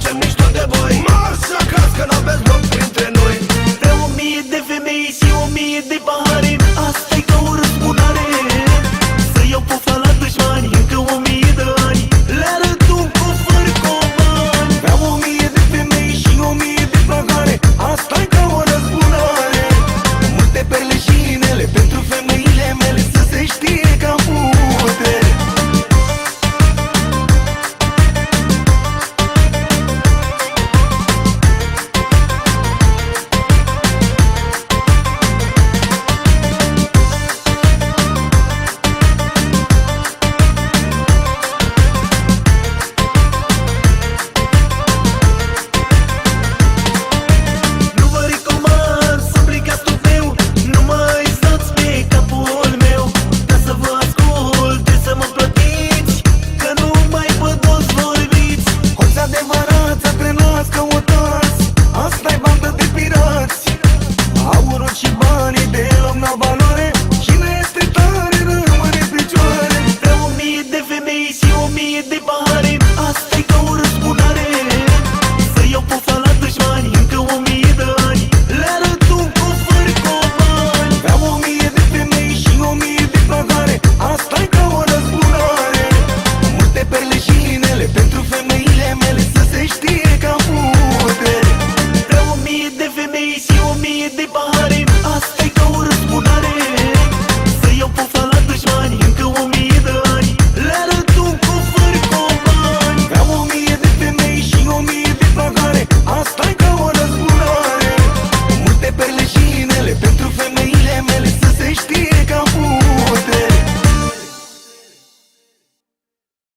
facem mișto de boi Mars acasă, că n-aveți